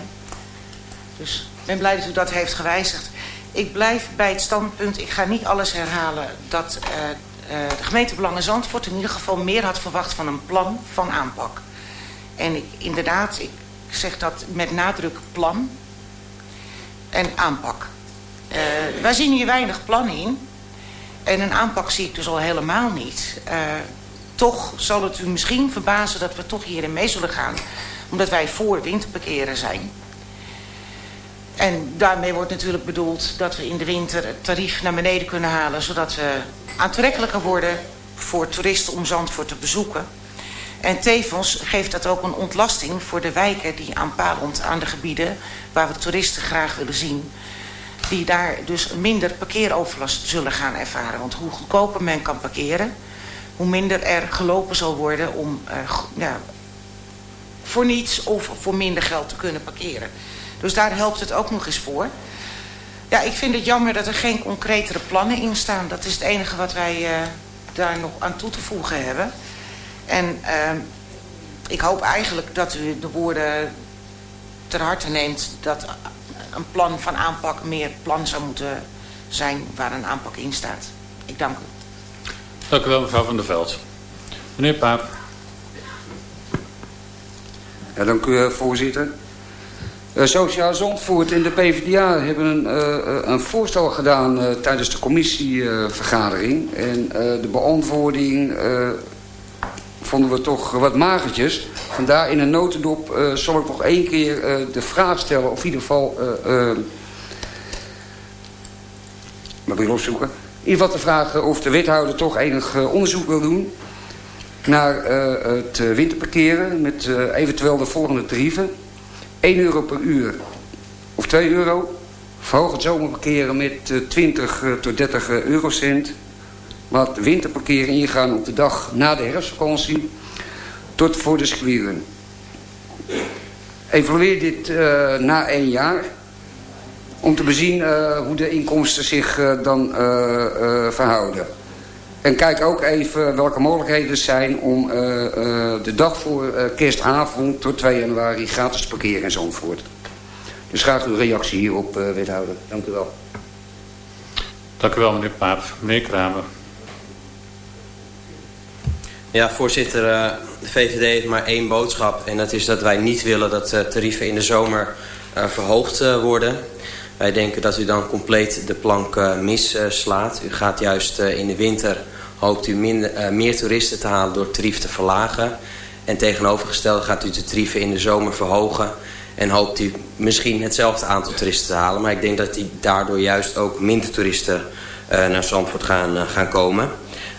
Dus ik ben blij dat u dat heeft gewijzigd. Ik blijf bij het standpunt, ik ga niet alles herhalen... dat uh, uh, de gemeente Belangen Zandvoort in ieder geval meer had verwacht van een plan van aanpak. En ik, inderdaad, ik zeg dat met nadruk plan en aanpak. Uh, wij zien hier weinig plan in. En een aanpak zie ik dus al helemaal niet. Toch zal het u misschien verbazen dat we toch hierin mee zullen gaan. Omdat wij voor winterparkeren zijn. En daarmee wordt natuurlijk bedoeld dat we in de winter het tarief naar beneden kunnen halen... zodat we aantrekkelijker worden voor toeristen om Zandvoort te bezoeken. En tevens geeft dat ook een ontlasting voor de wijken die aanpalend aan de gebieden... waar we toeristen graag willen zien, die daar dus minder parkeeroverlast zullen gaan ervaren. Want hoe goedkoper men kan parkeren, hoe minder er gelopen zal worden om ja, voor niets of voor minder geld te kunnen parkeren. Dus daar helpt het ook nog eens voor. Ja, ik vind het jammer dat er geen concretere plannen in staan. Dat is het enige wat wij uh, daar nog aan toe te voegen hebben. En uh, ik hoop eigenlijk dat u de woorden ter harte neemt... dat een plan van aanpak meer plan zou moeten zijn waar een aanpak in staat. Ik dank u. Dank u wel, mevrouw Van der Veld. Meneer Paap. Ja, dank u, eh, voorzitter. Uh, Sociaal Zandvoort en de PvdA hebben een, uh, een voorstel gedaan tijdens de commissievergadering. en de beantwoording vonden we toch wat magertjes. Vandaar in een notendop zal ik nog één keer de vraag stellen, of in ieder geval... maar wil opzoeken. In ieder geval de vraag of de wethouder toch enig onderzoek wil doen... naar het winterparkeren met eventueel de volgende tarieven... 1 euro per uur of 2 euro. Verhoog het zomerparkeren met 20 eh, tot 30 eh, eurocent. Wat winterparkeren ingaan op de dag na de herfstvakantie tot voor de squieren. Evalueer dit uh, na één jaar. Om te bezien uh, hoe de inkomsten zich uh, dan verhouden. En kijk ook even welke mogelijkheden er zijn om uh, uh, de dag voor uh, kerstavond tot 2 januari gratis te parkeren in Zandvoort. Dus graag uw reactie hierop, wethouder. Dank u wel. Dank u wel, meneer Paap. Meneer Kramer. Ja, voorzitter, de VVD heeft maar één boodschap. En dat is dat wij niet willen dat tarieven in de zomer verhoogd worden. Wij denken dat u dan compleet de plank uh, misslaat. U gaat juist uh, in de winter, hoopt u minder, meer toeristen te halen door tarief te verlagen. En tegenovergesteld gaat u de tarieven in de zomer verhogen. En hoopt u misschien hetzelfde aantal toeristen te halen. Maar ik denk dat die daardoor juist ook minder toeristen naar Zandvoort gaan, gaan komen.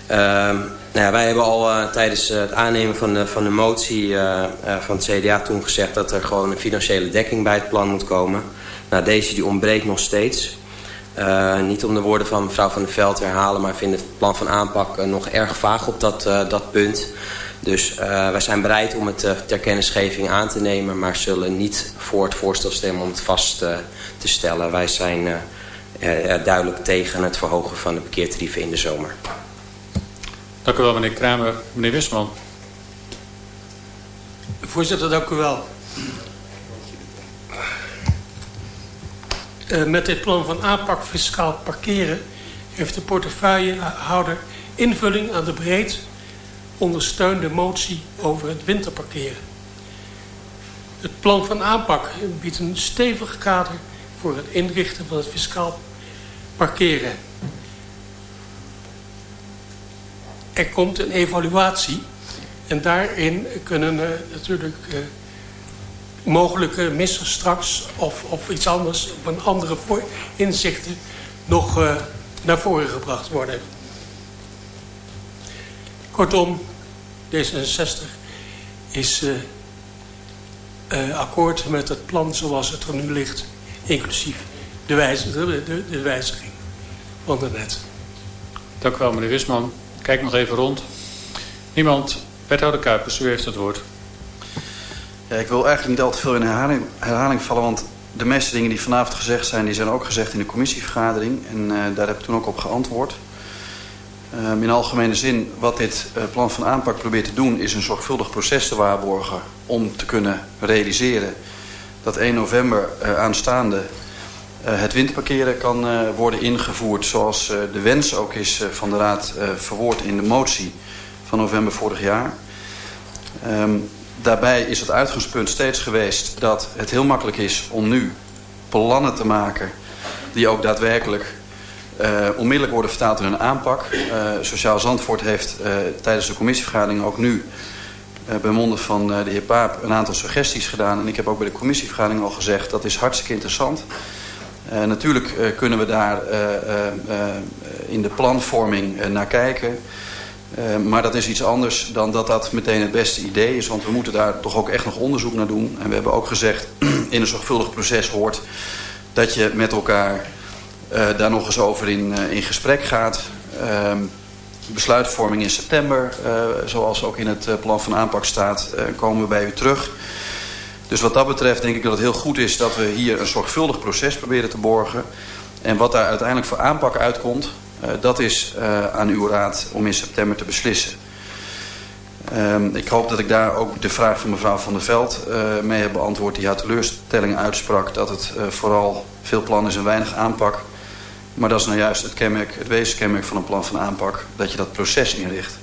Ehm, nou ja, wij hebben al tijdens het aannemen van de, van de motie van het CDA toen gezegd... dat er gewoon een financiële dekking bij het plan moet komen... Nou, deze die ontbreekt nog steeds. Uh, niet om de woorden van mevrouw Van der Veld te herhalen... maar vind het plan van aanpak uh, nog erg vaag op dat, uh, dat punt. Dus wij zijn bereid om het ter kennisgeving aan te nemen... maar zullen niet voor het voorstel stemmen om het vast te stellen. Wij zijn duidelijk tegen het verhogen van de parkeertarieven in de zomer. Dank u wel, meneer Kramer. Meneer Wisman. Voorzitter, dank u wel. Met dit plan van aanpak fiscaal parkeren heeft de portefeuillehouder invulling aan de breed ondersteunde motie over het winterparkeren. Het plan van aanpak biedt een stevig kader voor het inrichten van het fiscaal parkeren. Er komt een evaluatie en daarin kunnen natuurlijk uh, mogelijke missen straks of, of iets anders, van andere voor, inzichten nog uh, naar voren gebracht worden. Kortom, D66 is uh, uh, akkoord met het plan zoals het er nu ligt, inclusief de, de, de, wijziging van de net. Dank u wel, meneer Wisman. Kijk nog even rond. Niemand. Wethouder Kuipers, u heeft het woord. Ja, ik wil eigenlijk niet al te veel in herhaling, vallen, want de meeste dingen die vanavond gezegd zijn, die zijn ook gezegd in de commissievergadering. En uh, daar heb ik toen ook op geantwoord. Um, in algemene zin, wat dit uh, plan van aanpak probeert te doen, is een zorgvuldig proces te waarborgen om te kunnen realiseren dat 1 november uh, aanstaande het winterparkeren kan worden ingevoerd zoals de wens ook is van de Raad verwoord in de motie van november vorig jaar. Um, daarbij is het uitgangspunt steeds geweest dat het heel makkelijk is om nu plannen te maken die ook daadwerkelijk uh, onmiddellijk worden vertaald in een aanpak. Uh, Sociaal Zandvoort heeft uh, tijdens de commissievergadering ook nu bij monden van de heer Paap een aantal suggesties gedaan. En ik heb ook bij de commissievergadering al gezegd dat is hartstikke interessant. Natuurlijk kunnen we daar in de planvorming naar kijken. Uh, maar dat is iets anders dan dat dat meteen het beste idee is. Want we moeten daar toch ook echt nog onderzoek naar doen. En we hebben ook gezegd, in een zorgvuldig proces hoort... dat je met elkaar daar nog eens over in, in gesprek gaat. Ehm, besluitvorming in september, zoals ook in het plan van aanpak staat, komen we bij u terug. Dus wat dat betreft denk ik dat het heel goed is dat we hier een zorgvuldig proces proberen te borgen. En wat daar uiteindelijk voor aanpak uitkomt, dat is aan uw raad om in september te beslissen. Um, ik hoop dat ik daar ook de vraag van mevrouw Van der Veld uh, mee heb beantwoord... die haar teleurstelling uitsprak dat het uh, vooral veel plan is en weinig aanpak. Maar dat is nou juist het, kenmerk, het wezenkenmerk van een plan van aanpak... dat je dat proces inricht.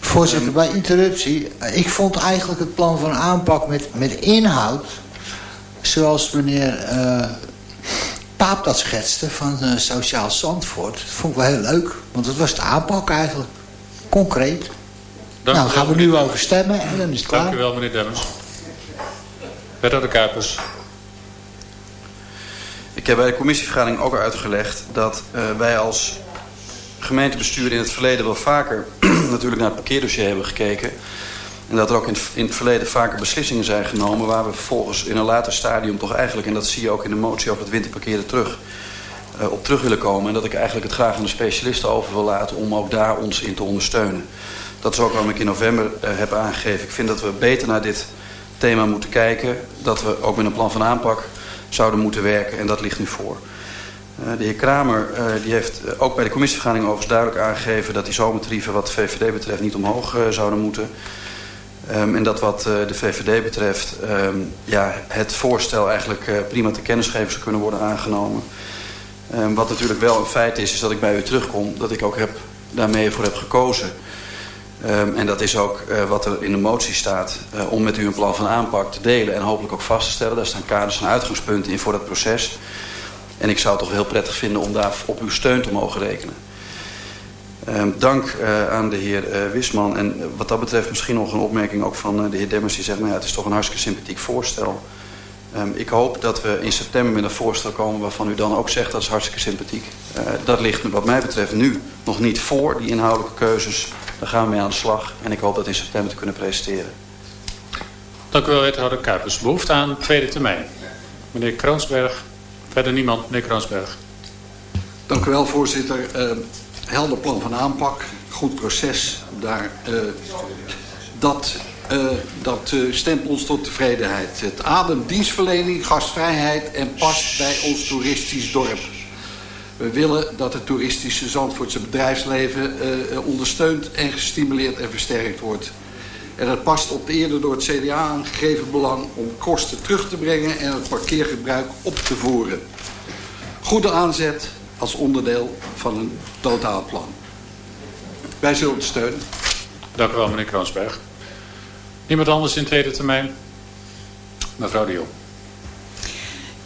Voorzitter, um, bij interruptie. Ik vond eigenlijk het plan van aanpak met, met inhoud... zoals meneer uh, Paap dat schetste van Sociaal Zandvoort... dat vond ik wel heel leuk, want dat was de aanpak eigenlijk. Concreet. Dank nou, gaan we nu over stemmen en dan is het klaar. Dank u wel, meneer Demmers. de Kuipers. Ik heb bij de commissievergadering ook uitgelegd dat uh, wij als gemeentebestuur in het verleden wel vaker natuurlijk naar het parkeerdossier hebben gekeken. En dat er ook in het, in het, verleden vaker beslissingen zijn genomen... waar we vervolgens in een later stadium toch eigenlijk... en dat zie je ook in de motie over het winterparkeren terug... Uh, op terug willen komen. En dat ik eigenlijk het graag aan de specialisten over wil laten... om ook daar ons in te ondersteunen. Dat is ook waarom ik in november uh, heb aangegeven. Ik vind dat we beter naar dit thema moeten kijken. Dat we ook met een plan van aanpak zouden moeten werken. En dat ligt nu voor. Uh, de heer Kramer die heeft ook bij de commissievergadering overigens duidelijk aangegeven... dat die zomertarieven wat de VVD betreft niet omhoog zouden moeten. Um, en dat wat de VVD betreft um, ja, het voorstel eigenlijk prima te kennis geven zou kunnen worden aangenomen. Um, wat natuurlijk wel een feit is, is dat ik bij u terugkom. Dat ik ook heb, daarmee voor heb gekozen... En dat is ook uh, wat er in de motie staat. Uh, om met u een plan van aanpak te delen en hopelijk ook vast te stellen. Daar staan kaders en uitgangspunten in voor dat proces. En ik zou het toch heel prettig vinden om daar op uw steun te mogen rekenen. Um, dank uh, aan de heer Wisman. En wat dat betreft misschien nog een opmerking ook van de heer Demmers. Die zegt, nou ja, het is toch een hartstikke sympathiek voorstel. Um, ik hoop dat we in september met een voorstel komen waarvan u dan ook zegt dat is hartstikke sympathiek. dat ligt wat mij betreft nu nog niet voor, die inhoudelijke keuzes. Daar gaan we mee aan de slag en ik hoop dat in september te kunnen presenteren. Dank u wel, wethouder Kuipers. Behoefte aan tweede termijn. Meneer Kroonsberg. Verder niemand, meneer Kroonsberg. Dank u wel, voorzitter. Uh, helder plan van aanpak, goed proces. Daar, uh, dat uh, dat uh, stemt ons tot tevredenheid. Het ademt dienstverlening, gastvrijheid en past bij ons toeristisch dorp. We willen dat het toeristische Zandvoortse bedrijfsleven uh, ondersteund en gestimuleerd en versterkt wordt. En het past op de eerder door het CDA aangegeven belang om kosten terug te brengen en het parkeergebruik op te voeren. Goede aanzet als onderdeel van een totaalplan. Wij zullen het steunen. Dank u wel, meneer Kroonsberg. Iemand anders in tweede termijn? Mevrouw de Jong.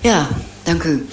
Ja, dank u.